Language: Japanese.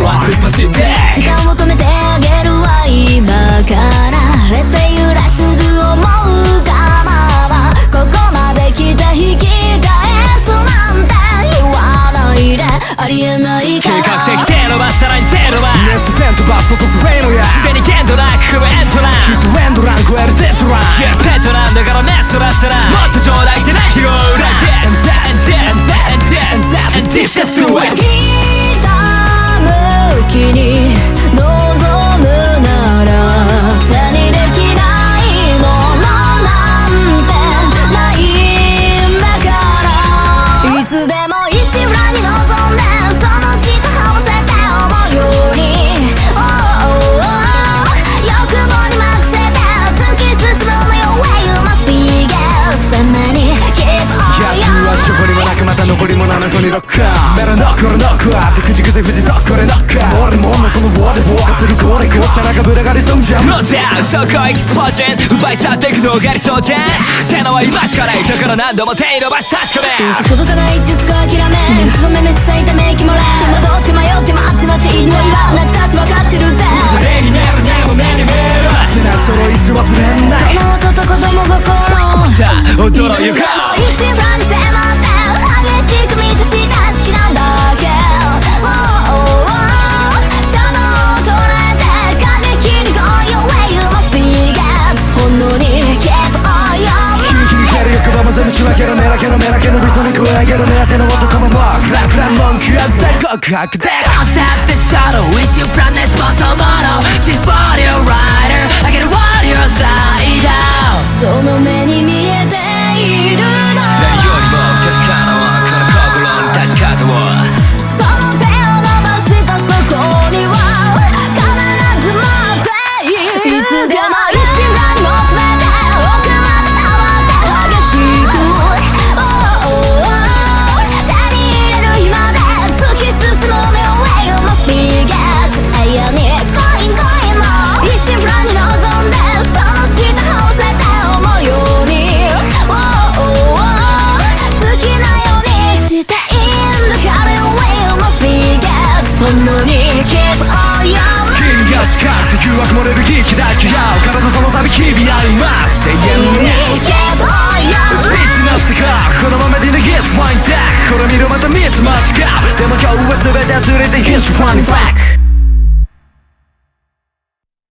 って時間を止めて。あげるわ今から Let's say you like to do 思うがままここまで来た引き返すなんて言わないでありえないか計ら画的テロはさらにゼロは。ネスフェントバストとスフェイノや。すでに限度なく組むも7個にロックメロノック俺ノックアップくじくぜ富士そこれノック俺も女そのウォーでウォーするこれこっちゃなかぶらがりそうじゃん No doubt そこエクスプロージョン奪い去っていくのが理想じゃん。背のは今しかない。だから何度も手伸ばし確かめ届かないってすぐ諦め。いつの目めさいため息もれ戸惑って迷って待ってなっていいの言わなくたって分かってるって目に見えるねも目に見えるせな書類し忘れんないこの音と子供心さあ驚ゆか想に加え上げる目当ての男ももうクラクラ文句は全告白で Concept the shuttle Wish you from this に Keep on your 金が近くて誘惑漏れる息だけや体その度日々あります永遠に Keep on your いつなす。かこのままで逃げす。ファインダックこれ見ろまた見つ間違うでも今日は全て忘れて His fun fact